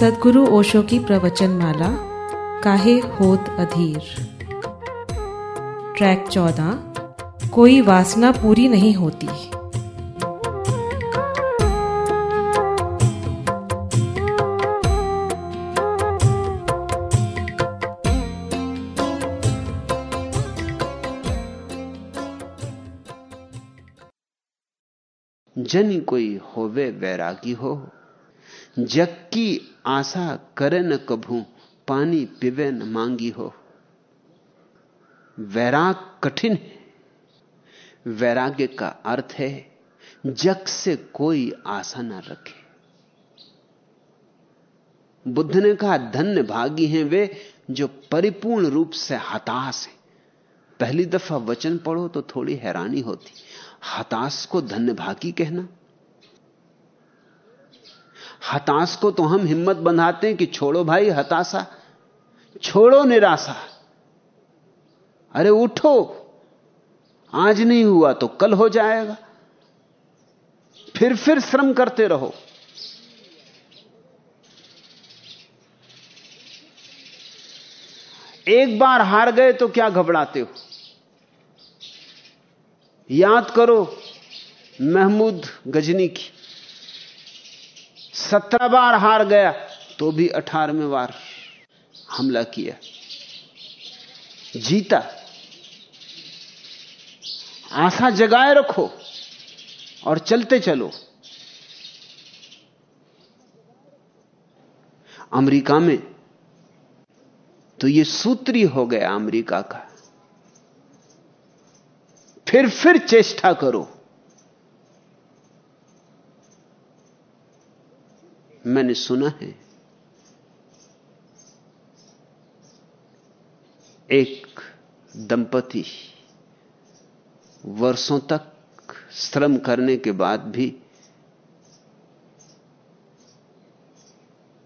सदगुरु ओशो की प्रवचन माला काहे होत अधीर? ट्रैक चौदह, कोई वासना पूरी नहीं होती। जन कोई होवे वैरागी हो जग की आशा करे न कभू, पानी पिवे न मांगी हो। वैराग कठिन है। वैराग्य का अर्थ है, जग से कोई आशा न रखे। बुद्ध ने कहा, धन्य भागी हैं वे जो परिपूर्ण रूप से हताश हैं। पहली दफ़ा वचन पढ़ो तो थोड़ी हैरानी होती। हताश को धन्य भागी कहना हताश को तो हम हिम्मत बंधाते हैं कि छोड़ो भाई, हताशा। छोड़ो निराशा। अरे उठो। आज नहीं हुआ तो कल हो जाएगा। फिर फिर श्रम करते रहो। एक बार हार गए तो क्या घबराते हो? याद करो, महमूद गजनी की। सत्रह बार हार गया तो भी अठारहवें बार हमला किया। जीता। आशा जगाए रखो और चलते चलो। अमेरिका में तो यह सूत्री हो गया अमेरिका का। फिर फिर चेष्टा करो। मैंने सुना है। एक दंपति वर्षों तक श्रम करने के बाद भी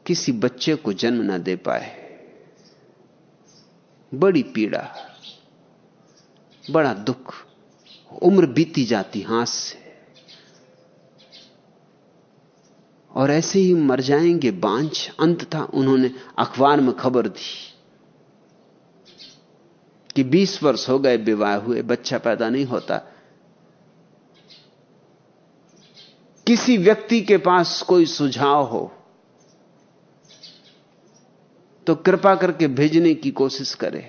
किसी बच्चे को जन्म ना दे पाए। बड़ी पीड़ा, बड़ा दुख, उम्र बीती जाती हाथ से। और ऐसे ही मर जाएँगे बांझ। अंत था उन्होंने अखबार में खबर दी कि 20 वर्ष हो गए विवाह हुए, बच्चा पैदा नहीं होता। किसी व्यक्ति के पास कोई सुझाव हो तो कृपा करके भेजने की कोशिश करे।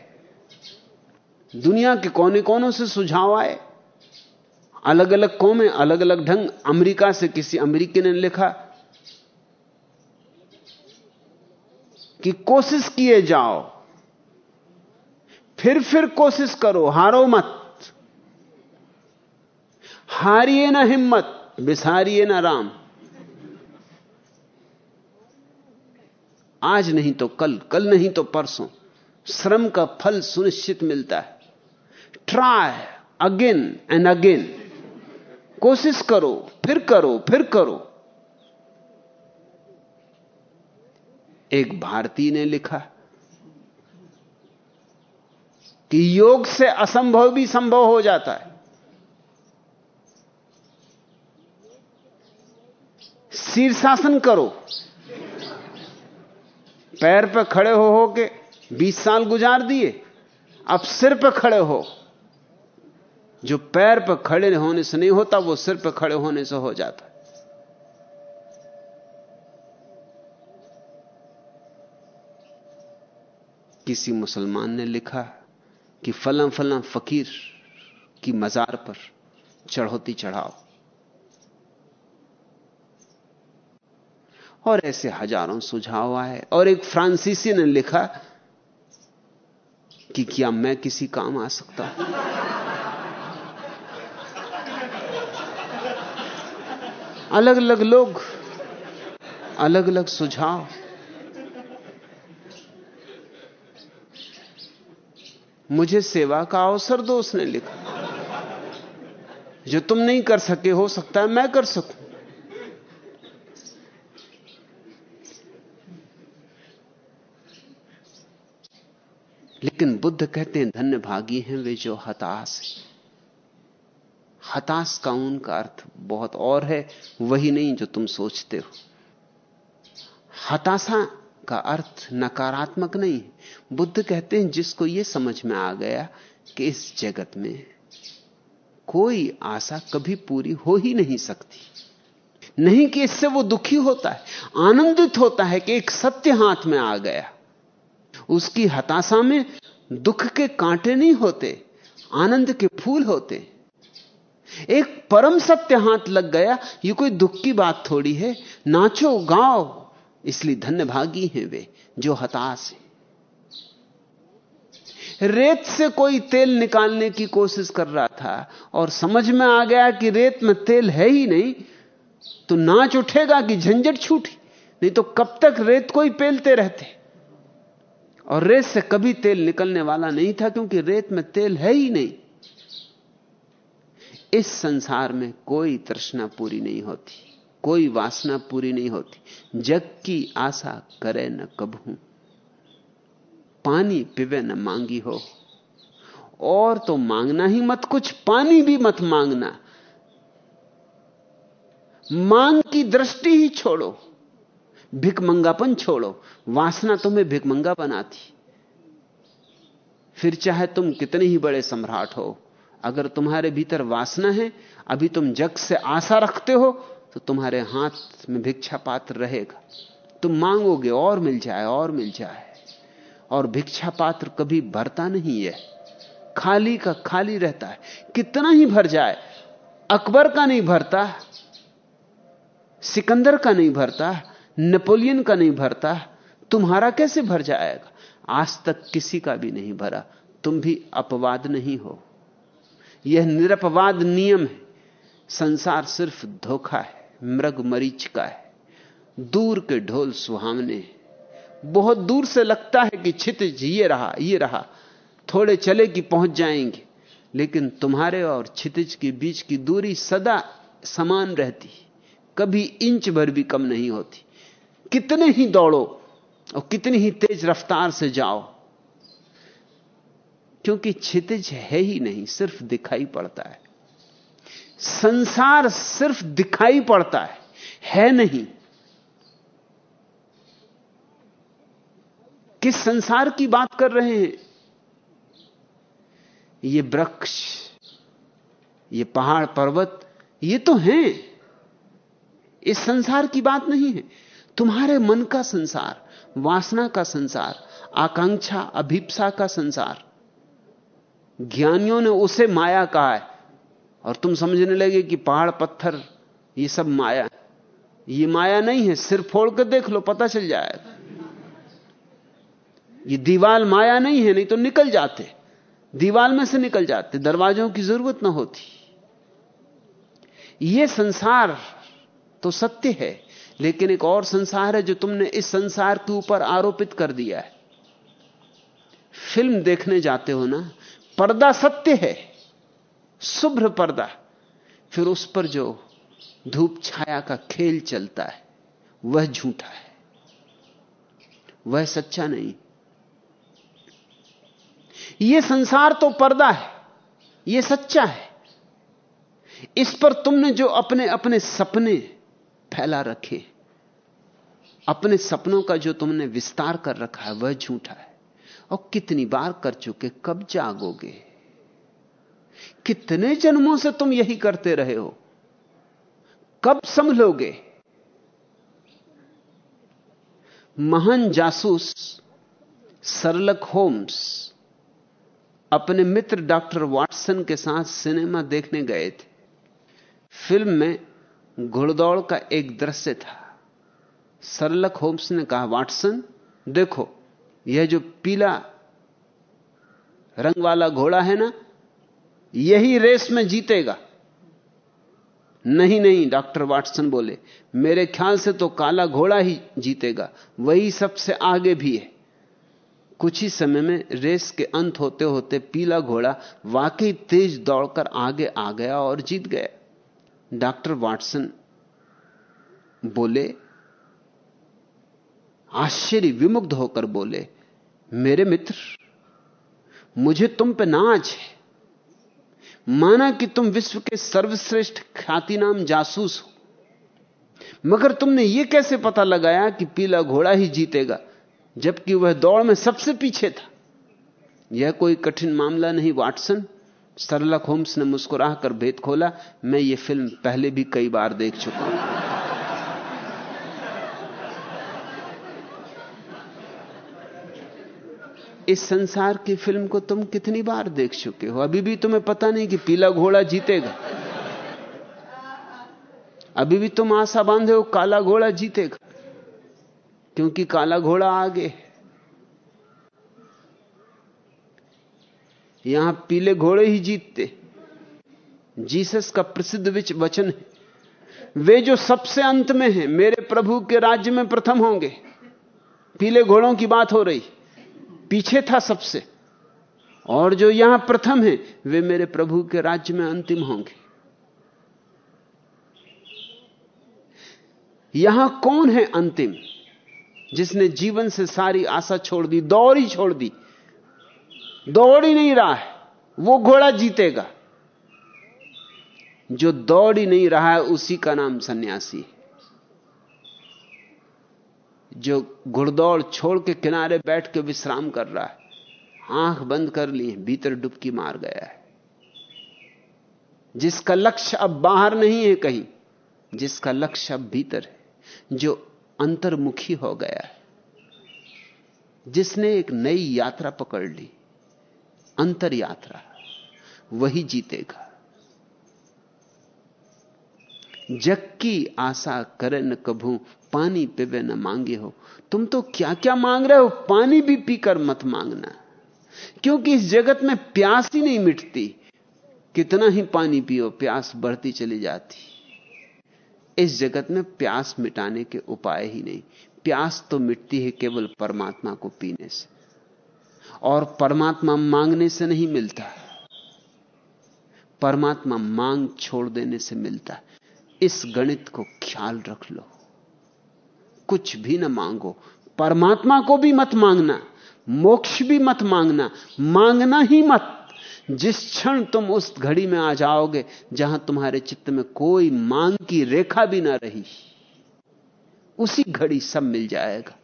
दुनिया के कोने कोनों से सुझाव आए। अलग अलग कौमें अलग अलग ढंग। अमेरिका से किसी अमेरिकी ने लिखा कि कोशिश किए जाओ। फिर फिर कोशिश करो, हारो मत। हारिए ना हिम्मत, बिसारिए ना राम। आज नहीं तो कल कल नहीं तो परसों। श्रम का फल सुनिश्चित मिलता है। ट्राई अगेन एंड अगेन कोशिश करो, फिर करो फिर करो। एक भारतीय ने लिखा कि योग से असंभव भी संभव हो जाता है। शीर्षासन करो। पैर पर खड़े हो हो के 20 साल गुजार दिए, अब सिर पर खड़े हो। जो पैर पर खड़े होने से नहीं होता, वो सिर पर खड़े होने से हो जाता। किसी मुसलमान ने लिखा कि फला फला फकीर की मजार पर चढ़ोती चढ़ाओ। और ऐसे हज़ारों सुझाव आए। और एक फ्रांसीसी ने लिखा कि क्या मैं किसी काम आ सकता हूँ? अलग अलग लोग अलग अलग सुझाव। मुझे सेवा का अवसर दो, उसने लिखा। जो तुम नहीं कर सके, हो सकता है मैं कर सकूँ। लेकिन बुद्ध कहते हैं, धन्य भागी हैं वे जो हताश हैं। हताश का उनका अर्थ बहुत और है, वही नहीं जो तुम सोचते हो। हताशा का अर्थ नकारात्मक नहीं। बुद्ध कहते हैं, जिसको यह समझ में आ गया कि इस जगत में कोई आशा कभी पूरी हो ही नहीं सकती। नहीं कि इससे वो दुखी होता है, आनंदित होता है कि एक सत्य हाथ में आ गया। उसकी हताशा में दुख के कांटे नहीं होते, आनंद के फूल होते। एक परम सत्य हाथ लग गया, ये कोई दुख की बात थोड़ी है। नाचो, गाओ इसलिए धन्यभागी हैं वे, जो हताश हैं। रेत से कोई तेल निकालने की कोशिश कर रहा था और समझ में आ गया कि रेत में तेल है ही नहीं तो नाच उठेगा कि झंझट छूटी, नहीं तो कब तक रेत को ही पेलते रहते। और रेत से कभी तेल निकलने वाला नहीं था, क्योंकि रेत में तेल है ही नहीं। इस संसार में कोई तृष्णा पूरी नहीं होती। कोई वासना पूरी नहीं होती। जग की आशा करे न कबहू पानी पिवे न मांगी हो। और तो मांगना ही मत कुछ, पानी भी मत मांगना। मांग की दृष्टि ही छोड़ो। भिकमंगापन छोड़ो। वासना तुम्हें भिकमंगा बनाती। फिर चाहे तुम कितने ही बड़े सम्राट हो, अगर तुम्हारे भीतर वासना है, अभी तुम जग से आशा रखते हो तो तुम्हारे हाथ में भिक्षा पात्र रहेगा। तुम मांगोगे, और मिल जाए, और मिल जाए। और भिक्षा पात्र कभी भरता नहीं है। खाली का खाली रहता है। कितना ही भर जाए, अकबर का नहीं भरता, सिकंदर का नहीं भरता, नेपोलियन का नहीं भरता, तुम्हारा कैसे भर जाएगा? आज तक किसी का भी नहीं भरा। तुम भी अपवाद नहीं हो। यह निरपवाद नियम है। संसार सिर्फ़ धोखा है। मृग मरीच का है। दूर के ढोल सुहावने। बहुत दूर से लगता है कि छित ये रहा ये रहा। थोड़े चले कि पहुँच जाएँगे। लेकिन तुम्हारे और छितिज के बीच की दूरी सदा समान रहती कभी इंच भर भी कम नहीं होती। कितने ही दौड़ो और कितनी ही तेज रफ्तार से जाओ। क्योंकि छितिज है ही नहीं, सिर्फ़ दिखाई पड़ता है। संसार सिर्फ़ दिखाई पड़ता है है नहीं। किस संसार की बात कर रहे हैं? ये वृक्ष, ये पहाड़, पर्वत, ये तो हैं। इस संसार की बात नहीं है। तुम्हारे मन का संसार, वासना का संसार, आकांक्षा, अभिप्सा का संसार, ज्ञानियों ने उसे माया कहा है। और तुम समझने लगे कि पहाड़, पत्थर, ये सब माया ये माया नहीं है, सिर फोड़ कर देख लो, पता चल जाएगा। ये दीवाल माया नहीं है, नहीं तो निकल जाते। दीवाल में से निकल जाते, दरवाजों की ज़रूरत ना होती। ये संसार तो सत्य है, लेकिन एक और संसार है जो तुमने इस संसार के ऊपर आरोपित कर दिया है। फ़िल्म देखने जाते हो ना, पर्दा सत्य है। शुभ्र पर्दा। फिर उस पर जो धूप छाया का खेल चलता है, वह झूठा है। वह सच्चा नहीं। यह संसार तो पर्दा है यह सच्चा है। इस पर तुमने जो अपने अपने सपने फैला रखे, अपने सपनों का जो तुमने विस्तार कर रखा है, वह झूठा है। और कितनी बार कर चुके, कब जागोगे? कितने जन्मों से तुम यही करते रहे हो? कब संभलोगे? महान जासूस, सरलक होम्स, अपने मित्र डॉक्टर वाटसन के साथ सिनेमा देखने गए थे। फ़िल्म में घुड़दौड़ का एक दृश्य था। सरलक होम्स ने कहा, वाटसन, देखो, यह जो पीला रंग वाला घोड़ा है ना यही रेस में जीतेगा। नहीं नहीं, डॉक्टर वाटसन बोले, मेरे ख्याल से तो काला घोड़ा ही जीतेगा, वही सबसे आगे भी है। कुछ ही समय में रेस के अंत होते होते पीला घोड़ा वाकई तेज दौड़कर आगे आ गया और जीत गया। डॉक्टर वाटसन बोले, आश्चर्य विमुग्ध होकर बोले, मेरे मित्र, मुझे तुम पे नाच है। माना कि तुम विश्व के सर्वश्रेष्ठ ख्याति नाम जासूस हो। मगर तुमने यह कैसे पता लगाया कि पीला घोड़ा ही जीतेगा, जबकि वह दौड़ में सबसे पीछे था? यह कोई कठिन मामला नहीं, वाटसन। सरलक होम्स ने मुस्कुराकर भेद खोला। मैं ये फ़िल्म पहले भी कई बार देख चुका हूँ। इस संसार की फ़िल्म को तुम कितनी बार देख चुके हो? अभी भी तुम्हें पता नहीं कि पीला घोड़ा जीतेगा। अभी भी तुम आशा बांधे हो काला घोड़ा जीतेगा। क्योंकि काला घोड़ा आगे यहाँ पीले घोड़े ही जीतते। जीसस का प्रसिद्ध विच वचन है, वे जो सबसे अंत में हैं, मेरे प्रभु के राज्य में प्रथम होंगे। पीले घोड़ों की बात हो रही पीछे था सबसे। और जो यहाँ प्रथम है, वे मेरे प्रभु के राज्य में अंतिम होंगे। यहाँ कौन है अंतिम जिसने जीवन से सारी आशा छोड़ दी, दौड़ ही छोड़ दी? दौड़ ही नहीं रहा है, वो घोड़ा जीतेगा। जो दौड़ ही नहीं रहा है, उसी का नाम सन्यासी है। जो घुड़दौड़ छोड़ के किनारे बैठ के विश्राम कर रहा है, आँख बंद कर ली, भीतर डुबकी मार गया है। जिसका लक्ष्य अब बाहर नहीं है कहीं, जिसका लक्ष्य अब भीतर है, जो अंतर्मुखी हो गया है। जिसने एक नई यात्रा पकड़ ली, अंतर यात्रा, वही जीतेगा। जग की आशा करे न कभू पानी पिवे न मांगे हो। तुम तो क्या क्या मांग रहे हो? पानी भी पीकर मत मांगना। क्योंकि इस जगत में प्यास ही नहीं मिटती। कितना ही पानी पियो, प्यास बढ़ती चली जाती। इस जगत में प्यास मिटाने के उपाय ही नहीं। प्यास तो मिटती है केवल परमात्मा को पीने से। और परमात्मा मांगने से नहीं मिलता। परमात्मा मांग छोड़ देने से मिलता। इस गणित को ख्याल रख लो। कुछ भी ना मांगो। परमात्मा को भी मत मांगना, मोक्ष भी मत मांगना मांगना ही मत। जिस क्षण तुम उस घड़ी में आ जाओगे जहाँ तुम्हारे चित्त में कोई मांग की रेखा भी ना रही, उसी घड़ी सब मिल जाएगा।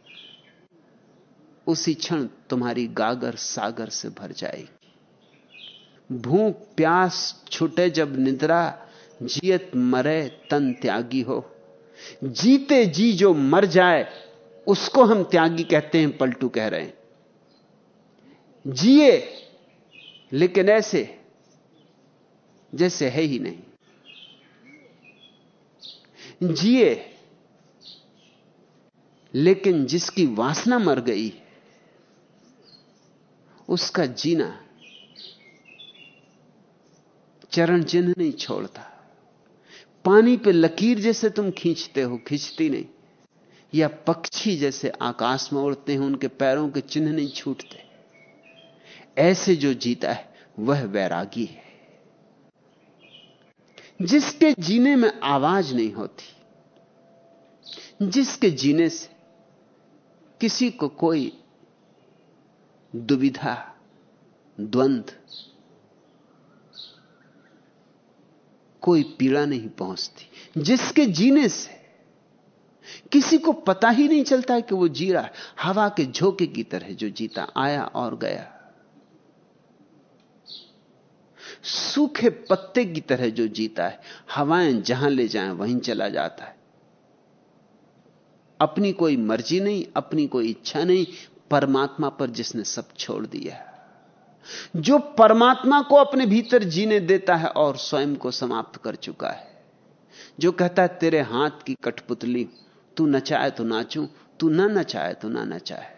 उसी क्षण तुम्हारी गागर सागर से भर जाएगी। भूख प्यास छुटे जब निद्रा, जियत मरे तन त्यागी हो। जीते जी जो मर जाए, उसको हम त्यागी कहते हैं, पलटू कह रहे हैं। जिए, लेकिन ऐसे, जैसे है ही नहीं। जिए, लेकिन जिसकी वासना मर गई, उसका जीना चरण चिन्ह नहीं छोड़ता। पानी पे लकीर जैसे तुम खींचते हो, खींचती नहीं। या पक्षी जैसे आकाश में उड़ते हैं, उनके पैरों के चिन्ह नहीं छूटते। ऐसे जो जीता है, वह वैरागी है। जिसके जीने में आवाज़ नहीं होती, जिसके जीने से किसी को कोई दुविधा द्वंद्व कोई पीड़ा नहीं पहुँचती। जिसके जीने से किसी को पता ही नहीं चलता कि वो जी रहा है। हवा के झोंके की तरह जो जीता, आया और गया। सूखे पत्ते की तरह जो जीता है, हवाएँ जहाँ ले जाएँ, वहीं चला जाता है। अपनी कोई मर्ज़ी नहीं, अपनी कोई इच्छा नहीं, परमात्मा पर जिसने सब छोड़ दिया है। जो परमात्मा को अपने भीतर जीने देता है और स्वयं को समाप्त कर चुका है। जो कहता है, तेरे हाथ की कठपुतली, तू नचाए तो नाचूं, तू ना नचाए तो ना नचाए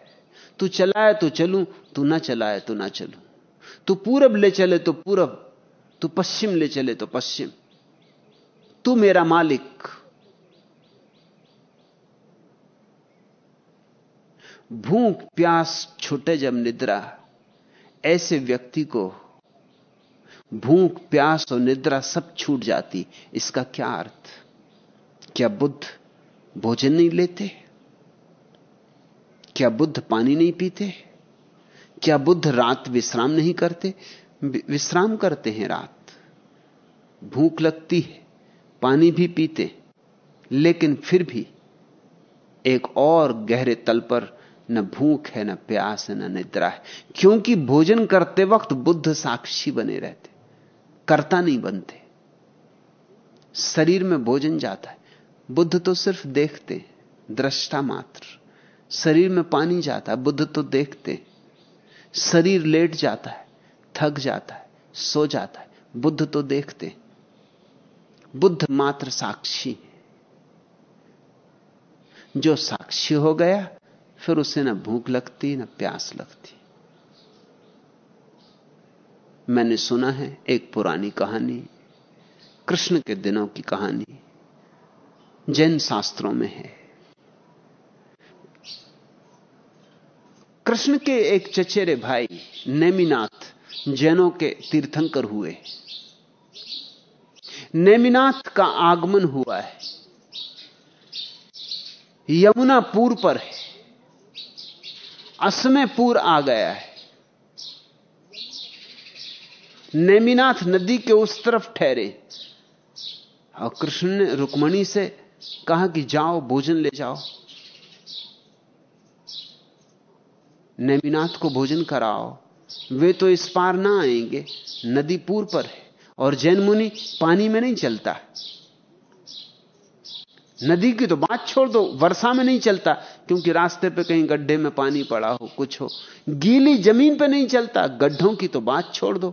तू चलाए तो चलूँ, तू ना चलाए तो ना चलूँ। तू पूरब ले चले तो पूरब, तू पश्चिम ले चले तो पश्चिम। तू मेरा मालिक। भूख, प्यास, छूटे जब निद्रा ऐसे व्यक्ति को भूख, प्यास और निद्रा सब छूट जाती। इसका क्या अर्थ? क्या बुद्ध भोजन नहीं लेते? क्या बुद्ध पानी नहीं पीते? क्या बुद्ध रात विश्राम नहीं करते? विश्राम करते हैं रात। भूख लगती है, पानी भी पीते, लेकिन फिर भी एक और गहरे तल पर न भूख है, न प्यास है, न निद्रा है। क्योंकि भोजन करते वक्त बुद्ध साक्षी बने रहते। कर्ता नहीं बनते। शरीर में भोजन जाता है। बुद्ध तो सिर्फ़ देखते दृष्टा मात्र। शरीर में पानी जाता है, बुद्ध तो देखते शरीर लेट जाता है, थक जाता है, सो जाता है, बुद्ध तो देखते बुद्ध मात्र साक्षी जो साक्षी हो गया फिर उसे ना भूख लगती, ना प्यास लगती। मैंने सुना है एक पुरानी कहानी, कृष्ण के दिनों की कहानी, जैन शास्त्रों में है। कृष्ण के एक चचेरे भाई नेमिनाथ जैनों के तीर्थंकर हुए। नेमिनाथ का आगमन हुआ है। यमुना पूर पर है। असमय पूर आ गया है। नेमिनाथ नदी के उस तरफ़ ठहरे। और कृष्ण ने रुक्मणी से कहा कि जाओ, भोजन ले जाओ। नेमिनाथ को भोजन कराओ। वे तो इस पार ना आएँगे। नदी पूर पर है और जैन मुनि पानी में नहीं चलता। नदी की तो बात छोड़ दो, वर्षा में नहीं चलता। क्योंकि रास्ते पे कहीं गड्ढे में पानी पड़ा हो, कुछ हो। गीली ज़मीन पे नहीं चलता, गड्ढों की तो बात छोड़ दो।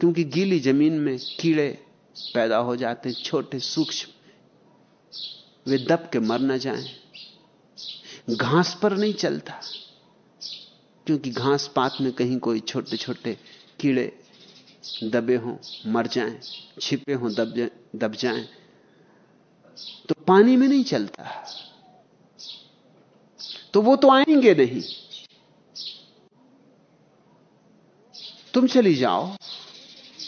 क्योंकि गीली ज़मीन में कीड़े पैदा हो जाते हैं, छोटे सूक्ष्म। वे दब के मर न जाएँ। घास पर नहीं चलता, क्योंकि घास पात में कहीं कोई छोटे छोटे कीड़े दबे हों, मर जाएँ, छिपे हों, दब जाए, दब जाएँ। तो पानी में नहीं चलता। तो वो तो आएँगे नहीं। तुम चली जाओ।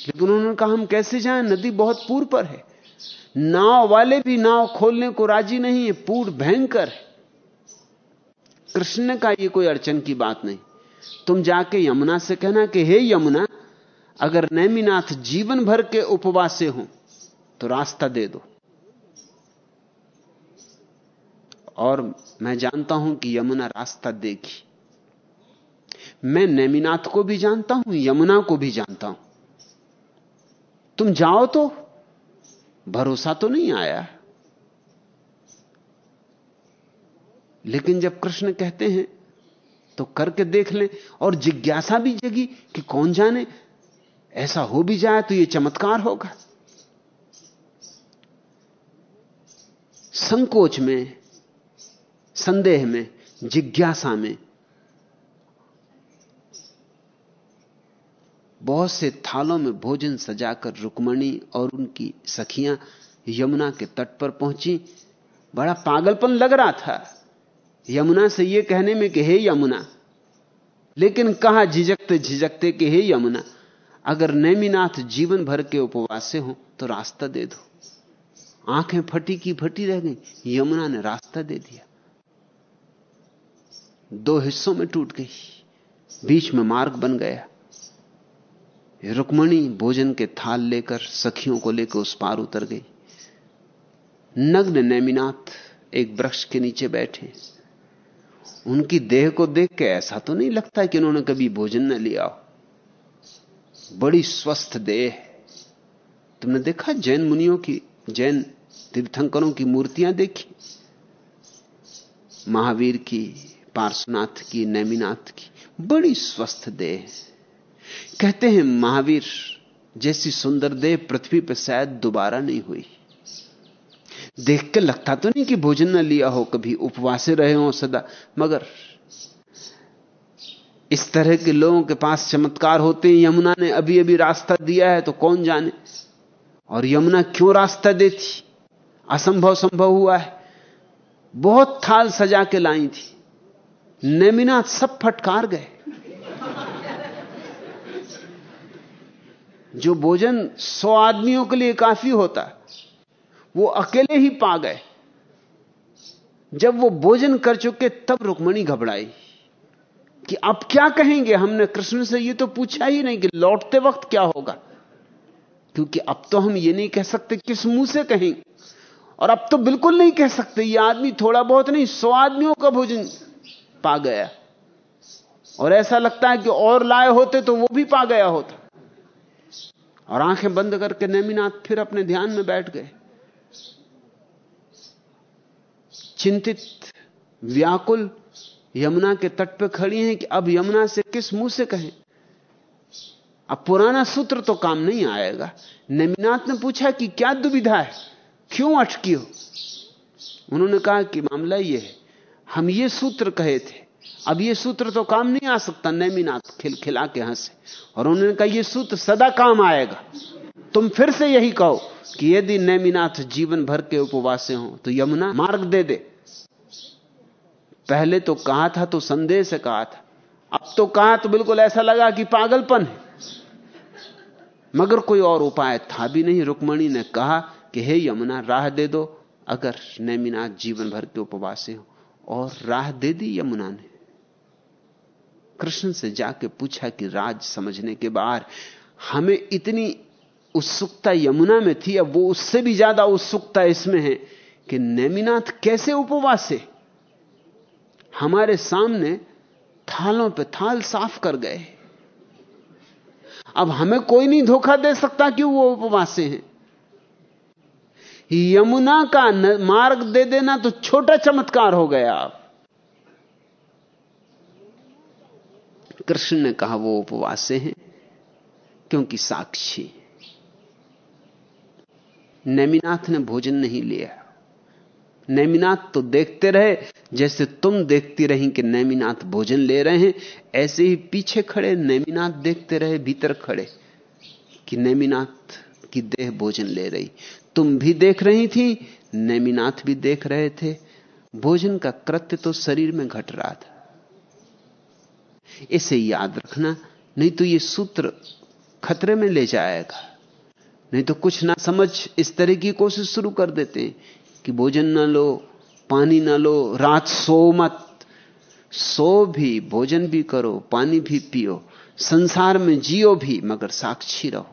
लेकिन उन्होंने कहा, हम कैसे जाएँ? नदी बहुत पूर्व पर है। नाव वाले भी नाव खोलने को राज़ी नहीं है, पूर भयंकर है। कृष्ण ने कहा यह कोई अड़चन की बात नहीं। तुम जाके यमुना से कहना कि, हे यमुना, अगर नैमीनाथ जीवन भर के उपवासे हो तो रास्ता दे दो। और मैं जानता हूँ कि यमुना रास्ता देगी मैं नैमीनाथ को भी जानता हूँ, यमुना को भी जानता हूँ। तुम जाओ तो भरोसा तो नहीं आया। लेकिन जब कृष्ण कहते हैं तो करके देख लें और जिज्ञासा भी जगी कि कौन जाने, ऐसा हो भी जाए तो यह चमत्कार होगा। संकोच में संदेह में, जिज्ञासा में। बहुत से थालों में भोजन सजाकर रुकमणी और उनकी सखियाँ यमुना के तट पर पहुँची। बड़ा पागलपन लग रहा था। यमुना से यह कहने में कि, हे यमुना! लेकिन कहा झिझकते झिझकते कि, हे यमुना, अगर नैमीनाथ जीवन भर के उपवास से हो तो रास्ता दे दो। आँखें फटी की फटी रह गई। यमुना ने रास्ता दे दिया। दो हिस्सों में टूट गई। बीच में मार्ग बन गया। रुक्मणी भोजन के थाल लेकर सखियों को लेकर उस पार उतर गई। नग्न नैमिनाथ एक वृक्ष के नीचे बैठे। उनकी देह को देख के ऐसा तो नहीं लगता कि उन्होंने कभी भोजन न लिया हो। बड़ी स्वस्थ देह तुमने देखा जैन मुनियों की, जैन तीर्थंकरों की मूर्तियाँ देखी? महावीर की पार्श्वनाथ की, नैमिनाथ की, बड़ी स्वस्थ देह कहते हैं, महावीर, जैसी सुंदर देह पृथ्वी पर शायद दोबारा नहीं हुई। देख के लगता तो नहीं कि भोजन न लिया हो, कभी उपवासे रहे हो सदा, मगर इस तरह के लोगों के पास चमत्कार होते हैं, यमुना ने अभी अभी रास्ता दिया है तो कौन जाने? और यमुना क्यों रास्ता देती? असंभव संभव हुआ है। बहुत थाल सजा के लाई थी। नेमिनाथ सब फटकार गए। जो भोजन सौ आदमियों के लिए काफ़ी होता, वो अकेले ही पा गए। जब वो भोजन कर चुके, तब रुक्मणी घबराई कि अब क्या कहेंगे? हमने कृष्ण से ये तो पूछा ही नहीं कि लौटते वक्त क्या होगा। क्योंकि अब तो हम ये नहीं कह सकते किस मुँह से कहेंगे। और अब तो बिल्कुल नहीं कह सकते, ये आदमी थोड़ा बहुत नहीं, सौ आदमियों का भोजन पा गया। और ऐसा लगता है कि और लाए होते तो वो भी पा गया होता। और आँखें बंद करके नेमिनाथ फिर अपने ध्यान में बैठ गए। चिंतित, व्याकुल यमुना के तट पर खड़ी हैं कि अब यमुना से किस मुँह से कहें? अब पुराना सूत्र तो काम नहीं आएगा। नेमिनाथ ने पूछा कि क्या दुविधा है? क्यों अटकी हो? उन्होंने कहा कि मामला यह है हम ये सूत्र कहे थे। अब ये सूत्र तो काम नहीं आ सकता, नेमिनाथ खिलखिला के हंसे। और उन्होंने कहा यह सूत्र सदा काम आएगा। तुम फिर से यही कहो कि यदि नेमिनाथ जीवन भर के उपवास हो तो यमुना मार्ग दे दे। पहले तो कहा था तो संदेह से कहा था। अब तो कहा तो बिल्कुल ऐसा लगा कि पागलपन है। मगर कोई और उपाय था भी नहीं। रुक्मणी ने कहा कि, हे यमुना, राह दे दो, अगर नेमिनाथ जीवन भर के उपवास हो और राह दे दी यमुना ने। कृष्ण से जाके पूछा कि राज समझने के बाद हमें इतनी उत्सुकता यमुना में थी, अब वो उससे भी ज़्यादा उत्सुकता इसमें है कि नेमिनाथ कैसे उपवास है? हमारे सामने थालों पे थाल साफ़ कर गए। अब हमें कोई नहीं धोखा दे सकता कि वो उपवासे हैं। यमुना का मार्ग दे देना तो छोटा चमत्कार हो गया। कृष्ण ने कहा, वो उपवास हैं, क्योंकि साक्षी नेमिनाथ ने भोजन नहीं लिया। नैमिनाथ तो देखते रहे, जैसे तुम देखती रही कि नैमिनाथ भोजन ले रहे हैं, ऐसे ही पीछे खड़े नैमिनाथ देखते रहे, भीतर खड़े कि नैमिनाथ की देह भोजन ले रही। तुम भी देख रही थी, नैमिनाथ भी देख रहे थे। भोजन का कृत्य तो शरीर में घट रहा था। इसे याद रखना, नहीं तो ये सूत्र खतरे में ले जाएगा। नहीं तो कुछ ना समझ इस तरह की कोशिश शुरू कर देते हैं कि भोजन ना लो, पानी ना लो, रात सो मत। सो भी, भोजन भी करो, पानी भी पियो, संसार में जियो भी, मगर साक्षी रहो।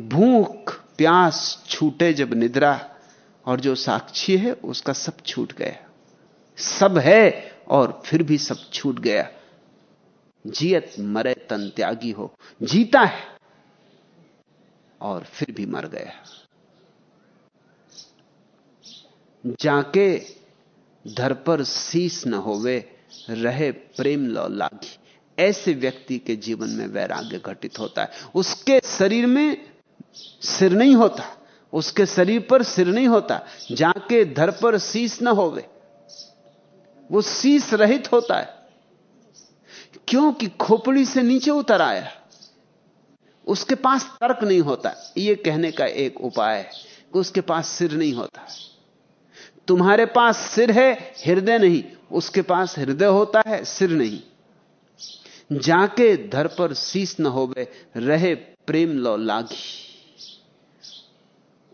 भूख प्यास छूटे जब निद्रा, और जो साक्षी है, उसका सब छूट गया। सब है, और फिर भी सब छूट गया। जियत मरे तन त्यागी हो, जीता है, और फिर भी मर गया। जाके धर पर शीस न होवे, रहे प्रेम लो लागी। ऐसे व्यक्ति के जीवन में वैराग्य घटित होता है। उसके शरीर में सिर नहीं होता, उसके शरीर पर सिर नहीं होता, जाके धर पर शीस न होवे। वो शीस रहित होता है। क्योंकि खोपड़ी से नीचे उतर आया उसके पास तर्क नहीं होता। यह कहने का एक उपाय है कि उसके पास सिर नहीं होता। तुम्हारे पास सिर है, हृदय नहीं, उसके पास हृदय होता है, सिर नहीं। जाके धर पर शीस न होवे, रहे प्रेम लो लागी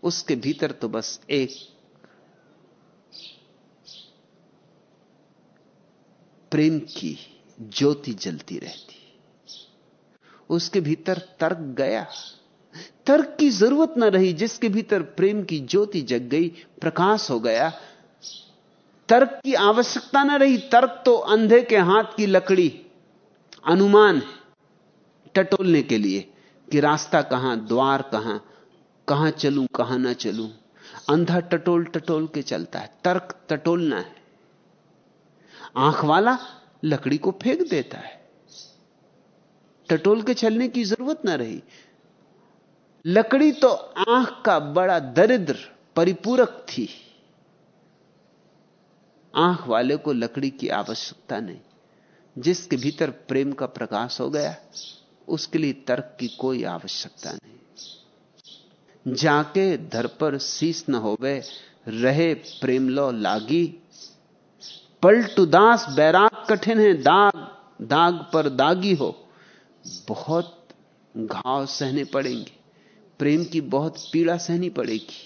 उसके भीतर तो बस एक प्रेम की ज्योति जलती रहती। उसके भीतर तर्क गया। तर्क की ज़रूरत ना रही, जिसके भीतर प्रेम की ज्योति जग गई, प्रकाश हो गया। तर्क की आवश्यकता ना रही, तर्क तो अंधे के हाथ की लकड़ी, अनुमान टटोलने के लिए कि रास्ता कहाँ, द्वार कहाँ कहाँ चलूँ, कहाँ ना चलूँ। अंधा टटोल टटोल के चलता है, तर्क टटोलना है। आँख वाला लकड़ी को फेंक देता है। टटोल के चलने की ज़रूरत ना रही। लकड़ी तो आँख का बड़ा दरिद्र परिपूरक थी। आँख वाले को लकड़ी की आवश्यकता नहीं। जिसके भीतर प्रेम का प्रकाश हो गया, उसके लिए तर्क की कोई आवश्यकता नहीं। जाके धर पर शीस न होवे, रहे प्रेम लो लागी। पलटू दास बैराग कठिन है, दाग दाग पर दागी हो। बहुत घाव सहने पड़ेंगे, प्रेम की बहुत पीड़ा सहनी पड़ेगी।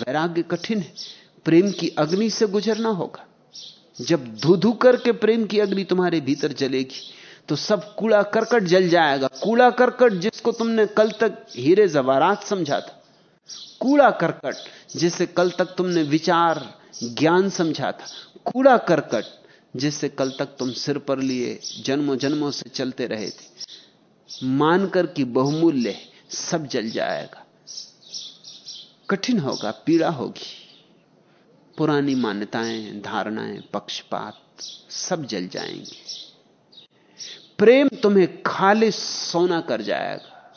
वैराग्य कठिन है, प्रेम की अग्नि से गुजरना होगा। जब धू धू करके प्रेम की अग्नि तुम्हारे भीतर जलेगी तो सब कूड़ा करकट जल जाएगा। कूड़ा करकट जिसको तुमने कल तक हीरे जवारात समझा था, कूड़ा करकट जिसे कल तक तुमने विचार, ज्ञान समझा था, कूड़ा करकट जिससे कल तक तुम सिर पर लिए जन्मों जन्मों से चलते रहे थे, मानकर कि बहुमूल्य सब जल जाएगा। कठिन होगा, पीड़ा होगी। पुरानी मान्यताएँ, धारणाएँ, पक्षपात सब जल जाएँगे। प्रेम तुम्हें खालिश सोना कर जाएगा।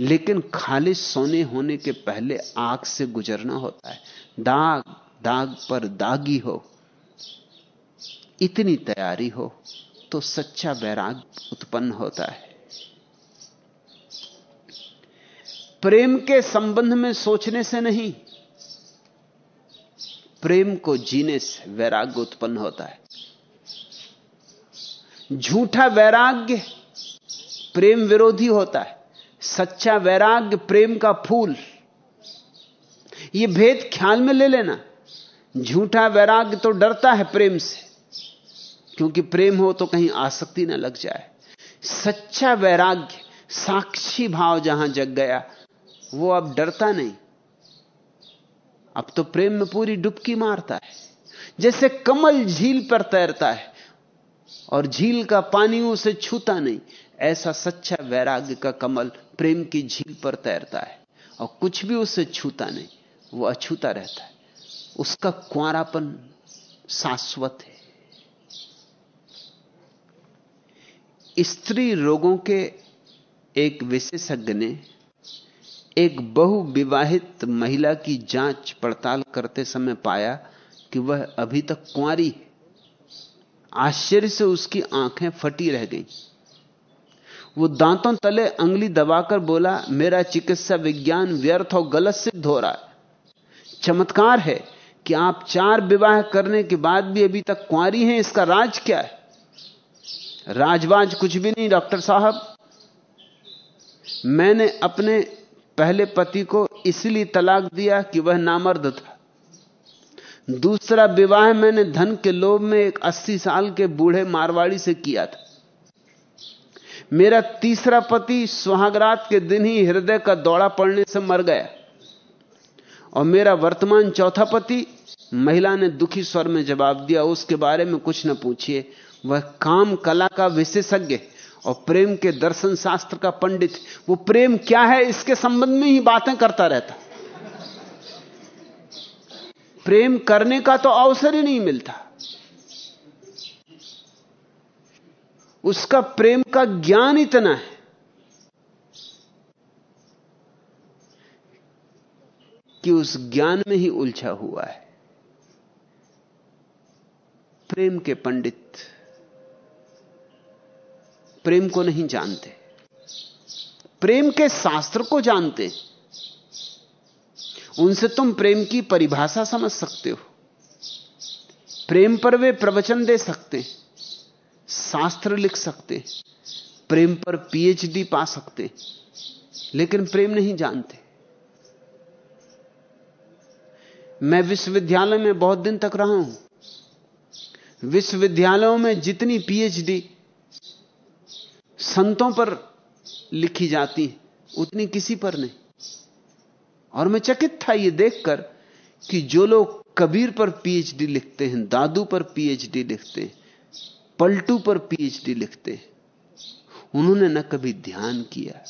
लेकिन खालिश सोने होने के पहले आग से गुजरना होता है। दाग दाग पर दागी हो, इतनी तैयारी हो तो सच्चा वैराग उत्पन्न होता है। प्रेम के संबंध में सोचने से नहीं, प्रेम को जीने से वैराग्य उत्पन्न होता है। झूठा वैराग्य प्रेम विरोधी होता है। सच्चा वैराग्य प्रेम का फूल। यह भेद ख्याल में ले लेना। झूठा वैराग्य तो डरता है प्रेम से। क्योंकि प्रेम हो तो कहीं आसक्ति ना लग जाए। सच्चा वैराग्य, साक्षी भाव जहाँ जग गया, वो अब डरता नहीं। अब तो प्रेम में पूरी डुबकी मारता है। जैसे कमल झील पर तैरता है। और झील का पानी उसे छूता नहीं। ऐसा सच्चा वैराग्य का कमल प्रेम की झील पर तैरता है और कुछ भी उसे छूता नहीं, वो अछूता रहता है। उसका कुआरापन शाश्वत है। स्त्री रोगों के एक विशेषज्ञ ने एक बहुविवाहित महिला की जाँच पड़ताल करते समय पाया कि वह अभी तक कुंवारी है आश्चर्य से उसकी आँखें फटी रह गईं। वो दांतों तले अंगली दबाकर बोला, मेरा चिकित्सा विज्ञान व्यर्थ और गलत सिद्ध हो रहा है। चमत्कार है कि आप चार विवाह करने के बाद भी अभी तक कुंवारी हैं, इसका राज क्या है? राजवाज कुछ भी नहीं, डॉक्टर साहब। मैंने अपने पहले पति को इसलिए तलाक दिया कि वह नामर्द था। दूसरा विवाह मैंने धन के लोभ में एक अस्सी साल के बूढ़े मारवाड़ी से किया था। मेरा तीसरा पति सुहागरात के दिन ही हृदय का दौड़ा पड़ने से मर गया। और मेरा वर्तमान चौथा पति, महिला ने दुखी स्वर में जवाब दिया, उसके बारे में कुछ न पूछिए। वह काम, कला का विशेषज्ञ और प्रेम के दर्शन शास्त्र का पंडित। वो प्रेम क्या है, इसके संबंध में ही बातें करता रहता। प्रेम करने का तो अवसर ही नहीं मिलता। उसका प्रेम का ज्ञान इतना है। कि उस ज्ञान में ही उलझा हुआ है। प्रेम के पंडित प्रेम को नहीं जानते। प्रेम के शास्त्र को जानते उनसे तुम प्रेम की परिभाषा समझ सकते हो। प्रेम पर वे प्रवचन दे सकते शास्त्र लिख सकते प्रेम पर पीएचडी पा सकते लेकिन प्रेम नहीं जानते। मैं विश्वविद्यालय में बहुत दिन तक रहा हूँ। विश्वविद्यालयों में जितनी पीएचडी संतों पर लिखी जाती उतनी किसी पर नहीं। और मैं चकित था यह देखकर कि जो लोग कबीर पर पीएचडी लिखते हैं, दादू पर पीएचडी लिखते हैं, पलटू पर पीएचडी लिखते हैं, उन्होंने न कभी ध्यान किया,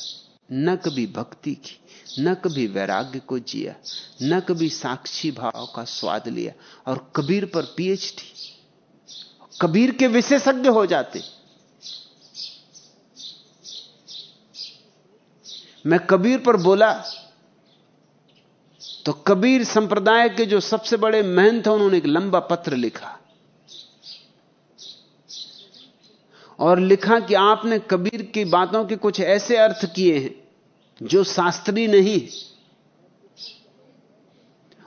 न कभी भक्ति की, न कभी वैराग्य को जिया, न कभी साक्षी भाव का स्वाद लिया। और कबीर पर पीएचडी कबीर के विशेषज्ञ हो जाते। मैं कबीर पर बोला तो कबीर संप्रदाय के जो सबसे बड़े महंत हैं, उन्होंने एक लंबा पत्र लिखा। और लिखा कि आपने कबीर की बातों के कुछ ऐसे अर्थ किए हैं, जो शास्त्रीय नहीं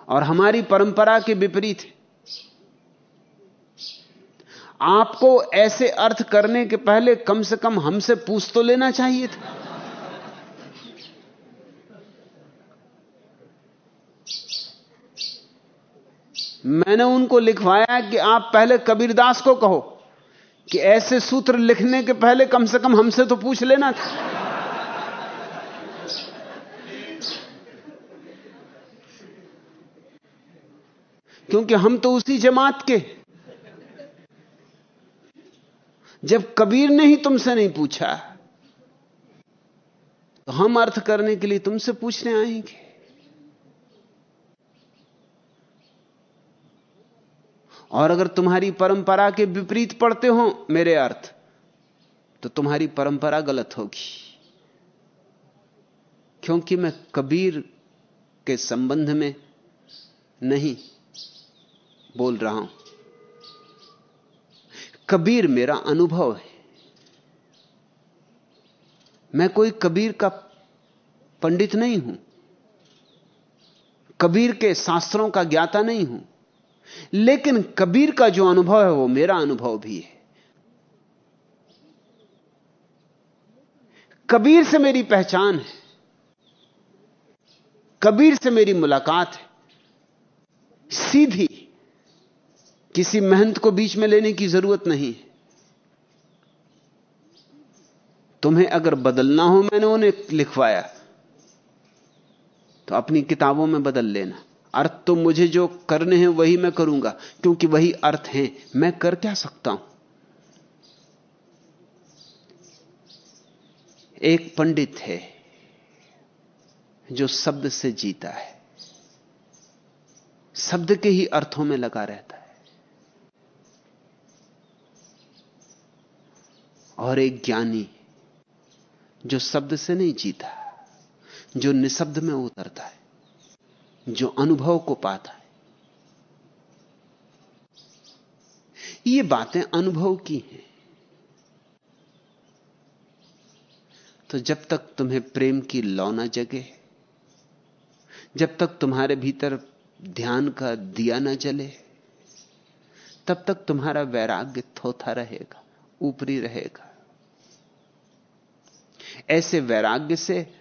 और हमारी परंपरा के विपरीत है। आपको ऐसे अर्थ करने के पहले कम से कम हमसे पूछ तो लेना चाहिए था। मैंने उनको लिखवाया कि आप पहले कबीरदास को कहो कि ऐसे सूत्र लिखने के पहले कम से कम हमसे तो पूछ लेना। था क्योंकि हम तो उसी जमात के। जब कबीर ने ही तुमसे नहीं पूछा तो हम अर्थ करने के लिए तुमसे पूछने आएँगे। और अगर तुम्हारी परंपरा के विपरीत पढ़ते हो, मेरे अर्थ तो तुम्हारी परंपरा गलत होगी। क्योंकि मैं कबीर के संबंध में नहीं बोल रहा हूँ। कबीर मेरा अनुभव है। मैं कोई कबीर का पंडित नहीं हूँ। कबीर के शास्त्रों का ज्ञाता नहीं हूँ। लेकिन कबीर का जो अनुभव है वो मेरा अनुभव भी है। कबीर से मेरी पहचान है। कबीर से मेरी मुलाकात है। सीधी किसी मेहनत को बीच में लेने की ज़रूरत नहीं तुम्हें अगर बदलना हो, मैंने उन्हें लिखवाया तो अपनी किताबों में बदल लेना। अर्थ तो मुझे जो करने हैं वही मैं करूँगा, क्योंकि वही अर्थ हैं। मैं कर क्या सकता हूँ? एक पंडित है जो शब्द से जीता है। शब्द के ही अर्थों में लगा रहता है। और एक ज्ञानी जो शब्द से नहीं जीता, जो निशब्द में उतरता है। जो अनुभव को पाता है। ये बातें अनुभव की हैं। तो जब तक तुम्हें प्रेम की लौना जगे, जब तक तुम्हारे भीतर ध्यान का दिया ना जले, तब तक तुम्हारा वैराग्य थोथा रहेगा, ऊपरी रहेगा। ऐसे वैराग्य से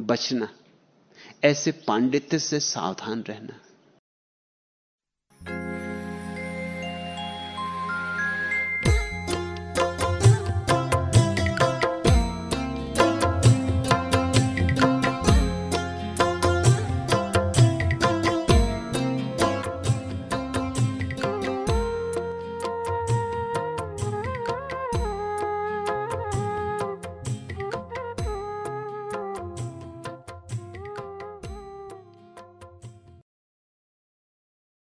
बचना ऐसे पांडित्य से सावधान रहना।